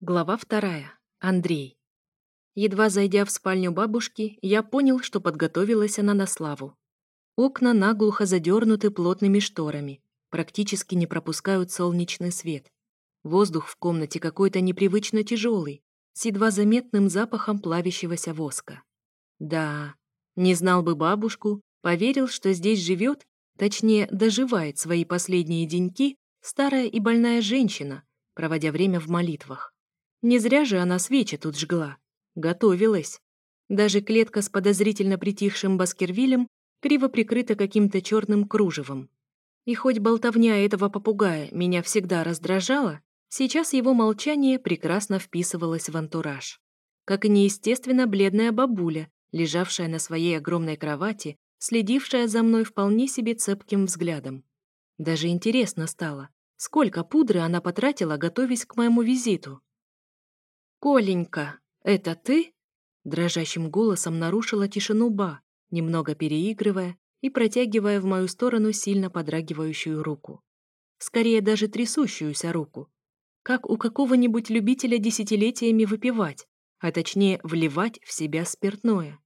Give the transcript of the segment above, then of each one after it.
Глава вторая. Андрей. Едва зайдя в спальню бабушки, я понял, что подготовилась она на славу. Окна наглухо задернуты плотными шторами, практически не пропускают солнечный свет. Воздух в комнате какой-то непривычно тяжелый, с едва заметным запахом плавящегося воска. Да, не знал бы бабушку, поверил, что здесь живет, точнее, доживает свои последние деньки старая и больная женщина, проводя время в молитвах. Не зря же она свечи тут жгла. Готовилась. Даже клетка с подозрительно притихшим Баскервилем криво прикрыта каким-то черным кружевом. И хоть болтовня этого попугая меня всегда раздражала, сейчас его молчание прекрасно вписывалось в антураж. Как и неестественно бледная бабуля, лежавшая на своей огромной кровати, следившая за мной вполне себе цепким взглядом. Даже интересно стало, сколько пудры она потратила, готовясь к моему визиту. «Коленька, это ты?» Дрожащим голосом нарушила тишину Ба, немного переигрывая и протягивая в мою сторону сильно подрагивающую руку. Скорее даже трясущуюся руку. Как у какого-нибудь любителя десятилетиями выпивать, а точнее вливать в себя спиртное.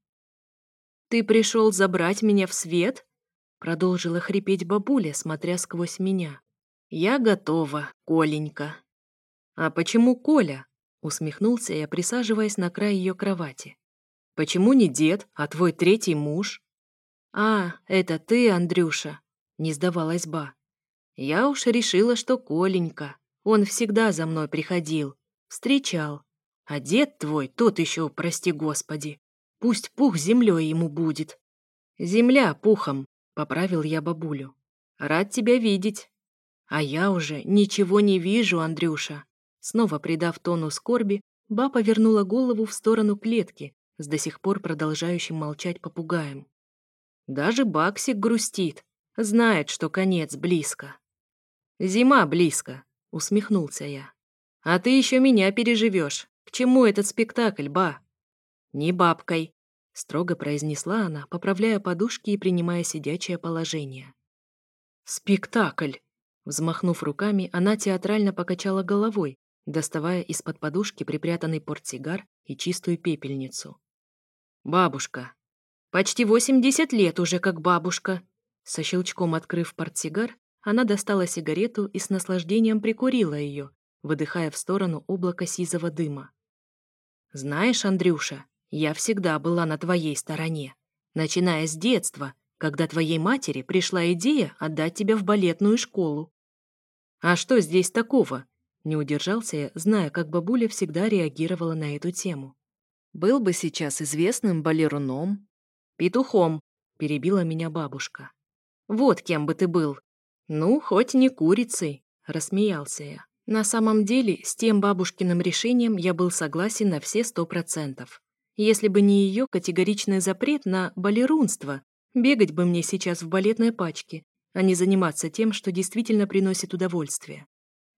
«Ты пришел забрать меня в свет?» Продолжила хрипеть бабуля, смотря сквозь меня. «Я готова, Коленька». «А почему Коля?» Усмехнулся я, присаживаясь на край ее кровати. «Почему не дед, а твой третий муж?» «А, это ты, Андрюша», — не сдавалась ба. «Я уж решила, что Коленька. Он всегда за мной приходил, встречал. А дед твой, тот еще, прости господи. Пусть пух землей ему будет». «Земля пухом», — поправил я бабулю. «Рад тебя видеть». «А я уже ничего не вижу, Андрюша», Снова придав тону скорби, Ба повернула голову в сторону клетки с до сих пор продолжающим молчать попугаем. Даже Баксик грустит, знает, что конец близко. «Зима близко», — усмехнулся я. «А ты еще меня переживешь. К чему этот спектакль, ба?» «Не бабкой», — строго произнесла она, поправляя подушки и принимая сидячее положение. «Спектакль!» Взмахнув руками, она театрально покачала головой, доставая из-под подушки припрятанный портсигар и чистую пепельницу. «Бабушка! Почти 80 лет уже как бабушка!» Со щелчком открыв портсигар, она достала сигарету и с наслаждением прикурила ее, выдыхая в сторону облако сизого дыма. «Знаешь, Андрюша, я всегда была на твоей стороне, начиная с детства, когда твоей матери пришла идея отдать тебя в балетную школу. А что здесь такого, не удержался я, зная, как бабуля всегда реагировала на эту тему. «Был бы сейчас известным балеруном». «Петухом», — перебила меня бабушка. «Вот кем бы ты был». «Ну, хоть не курицей», — рассмеялся я. На самом деле, с тем бабушкиным решением я был согласен на все сто процентов. Если бы не ее категоричный запрет на балерунство, бегать бы мне сейчас в балетной пачке, а не заниматься тем, что действительно приносит удовольствие.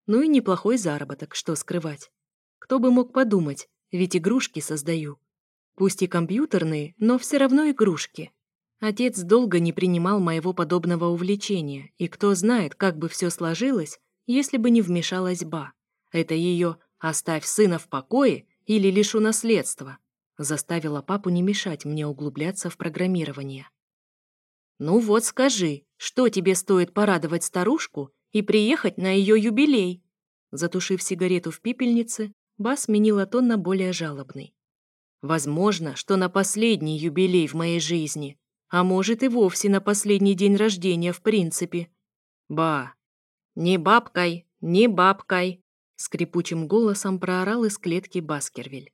Ну и неплохой заработок, что скрывать. Кто бы мог подумать, ведь игрушки создаю. Пусть и компьютерные, но все равно игрушки. Отец долго не принимал моего подобного увлечения, и кто знает, как бы все сложилось, если бы не вмешалась Ба. Это ее «оставь сына в покое» или «лишу наследства» заставила папу не мешать мне углубляться в программирование. «Ну вот скажи, что тебе стоит порадовать старушку и приехать на ее юбилей. Затушив сигарету в пипельнице, Ба сменила тон на более жалобный. Возможно, что на последний юбилей в моей жизни, а может и вовсе на последний день рождения в принципе. Ба, не бабкой, не бабкой, скрипучим голосом проорал из клетки Баскервиль.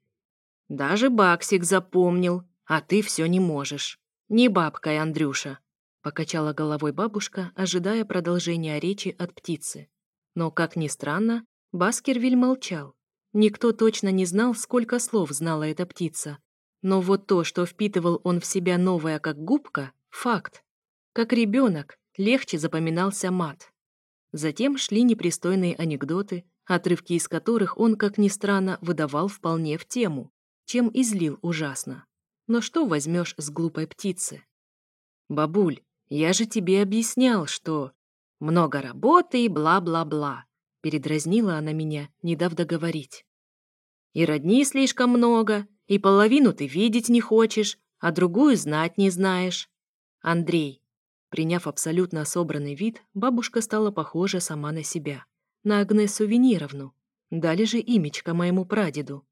Даже Баксик запомнил, а ты все не можешь. Не бабкой, Андрюша. Покачала головой бабушка, ожидая продолжения речи от птицы. Но, как ни странно, Баскервиль молчал. Никто точно не знал, сколько слов знала эта птица. Но вот то, что впитывал он в себя новое как губка, факт. Как ребенок, легче запоминался мат. Затем шли непристойные анекдоты, отрывки из которых он, как ни странно, выдавал вполне в тему, чем излил ужасно. Но что возьмешь с глупой птицы? «Бабуль, «Я же тебе объяснял, что много работы и бла-бла-бла», — передразнила она меня, не дав договорить. «И родни слишком много, и половину ты видеть не хочешь, а другую знать не знаешь. Андрей». Приняв абсолютно собранный вид, бабушка стала похожа сама на себя, на Агнесу Венеровну, дали же имечко моему прадеду.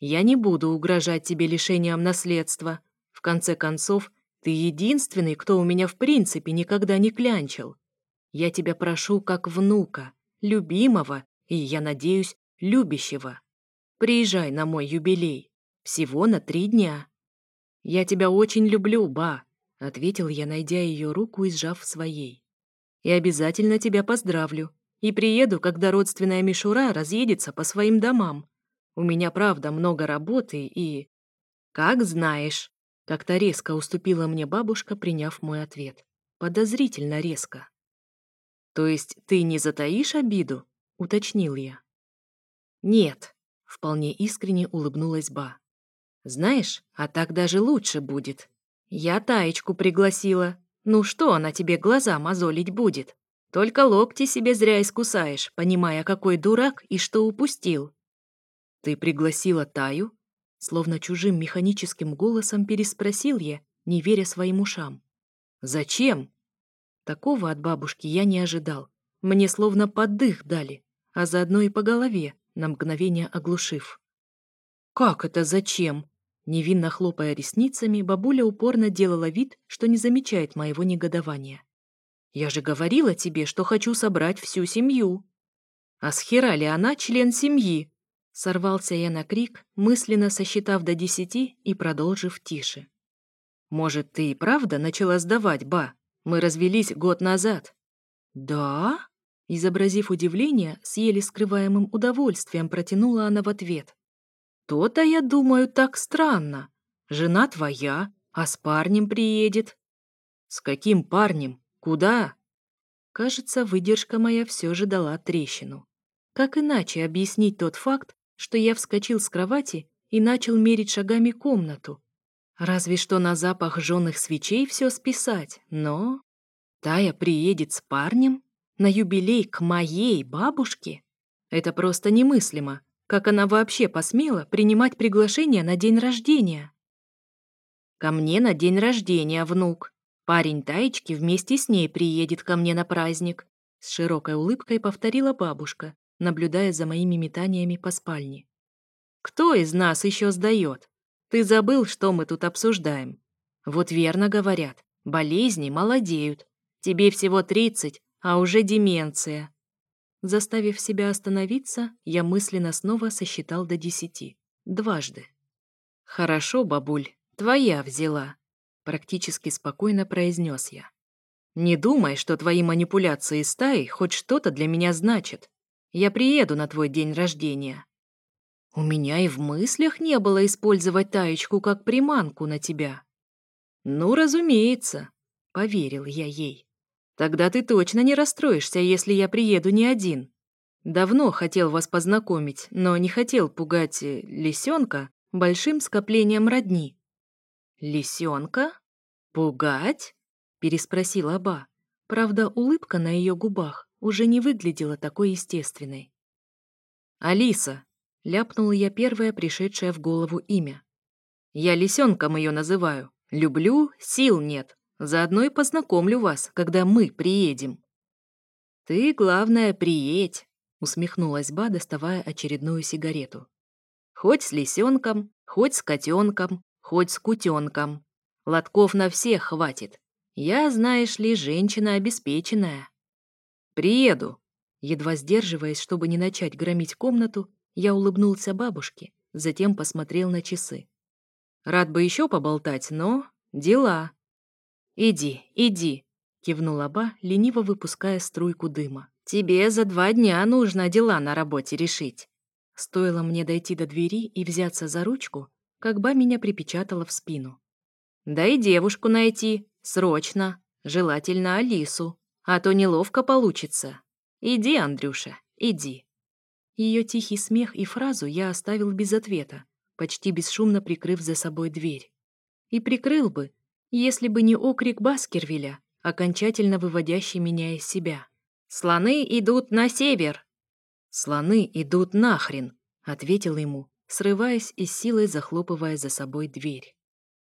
«Я не буду угрожать тебе лишением наследства. В конце концов, ты единственный, кто у меня в принципе никогда не клянчил. Я тебя прошу как внука, любимого и, я надеюсь, любящего. Приезжай на мой юбилей. Всего на три дня. Я тебя очень люблю, ба, — ответил я, найдя ее руку и сжав своей. «И обязательно тебя поздравлю. И приеду, когда родственная мишура разъедется по своим домам. У меня, правда, много работы и...» «Как знаешь», как-то резко уступила мне бабушка, приняв мой ответ. Подозрительно резко. «То есть ты не затаишь обиду?» — уточнил я. «Нет», — вполне искренне улыбнулась Ба. «Знаешь, а так даже лучше будет. Я Таечку пригласила. Ну что она тебе глаза мозолить будет? Только локти себе зря искусаешь, понимая, какой дурак и что упустил». «Ты пригласила Таю?» Словно чужим механическим голосом переспросил я, не веря своим ушам. «Зачем?» Такого от бабушки я не ожидал. Мне словно под дых дали, а заодно и по голове, на мгновение оглушив. «Как это зачем?» Невинно хлопая ресницами, бабуля упорно делала вид, что не замечает моего негодования. «Я же говорила тебе, что хочу собрать всю семью». «А с хера ли она член семьи?» Сорвался я на крик, мысленно сосчитав до десяти и продолжив тише. «Может, ты и правда начала сдавать, ба? Мы развелись год назад». «Да?» Изобразив удивление, с еле скрываемым удовольствием протянула она в ответ. «То-то, я думаю, так странно. Жена твоя, а с парнем приедет». «С каким парнем? Куда?» Кажется, выдержка моя все же дала трещину. Как иначе объяснить тот факт, что я вскочил с кровати и начал мерить шагами комнату. Разве что на запах жженых свечей все списать, но... Тая приедет с парнем на юбилей к моей бабушке? Это просто немыслимо. Как она вообще посмела принимать приглашение на день рождения? Ко мне на день рождения, внук. Парень Таечки вместе с ней приедет ко мне на праздник. С широкой улыбкой повторила бабушка, наблюдая за моими метаниями по спальне. «Кто из нас еще сдает? Ты забыл, что мы тут обсуждаем? Вот верно говорят, болезни молодеют. Тебе всего тридцать, а уже деменция». Заставив себя остановиться, я мысленно снова сосчитал до десяти. Дважды. «Хорошо, бабуль, твоя взяла», — практически спокойно произнес я. «Не думай, что твои манипуляции стаи хоть что-то для меня значат. Я приеду на твой день рождения». «У меня и в мыслях не было использовать Таечку как приманку на тебя». «Ну, разумеется», — поверил я ей. «Тогда ты точно не расстроишься, если я приеду не один. Давно хотел вас познакомить, но не хотел пугать э, лисенка большим скоплением родни». «Лисенка? Пугать?» — переспросила Ба. Правда, улыбка на ее губах уже не выглядела такой естественной. «Алиса!» — ляпнула я первое пришедшее в голову имя. «Я лисенком ее называю. Люблю, сил нет. Заодно и познакомлю вас, когда мы приедем». «Ты, главное, приедь!» — усмехнулась Ба, доставая очередную сигарету. «Хоть с лисенком, хоть с котенком, хоть с кутенком. Лотков на всех хватит. Я, знаешь ли, женщина обеспеченная». «Приеду!» Едва сдерживаясь, чтобы не начать громить комнату, я улыбнулся бабушке, затем посмотрел на часы. «Рад бы еще поболтать, но... дела!» «Иди, иди!» — кивнула Ба, лениво выпуская струйку дыма. «Тебе за два дня нужно дела на работе решить!» Стоило мне дойти до двери и взяться за ручку, как Ба меня припечатала в спину. «Да и девушку найти! Срочно! Желательно Алису!» А то неловко получится. Иди, Андрюша, иди». Ее тихий смех и фразу я оставил без ответа, почти бесшумно прикрыв за собой дверь. И прикрыл бы, если бы не окрик Баскервиля, окончательно выводящий меня из себя. «Слоны идут на север!» «Слоны идут нахрен!» — ответил ему, срываясь и силой захлопывая за собой дверь.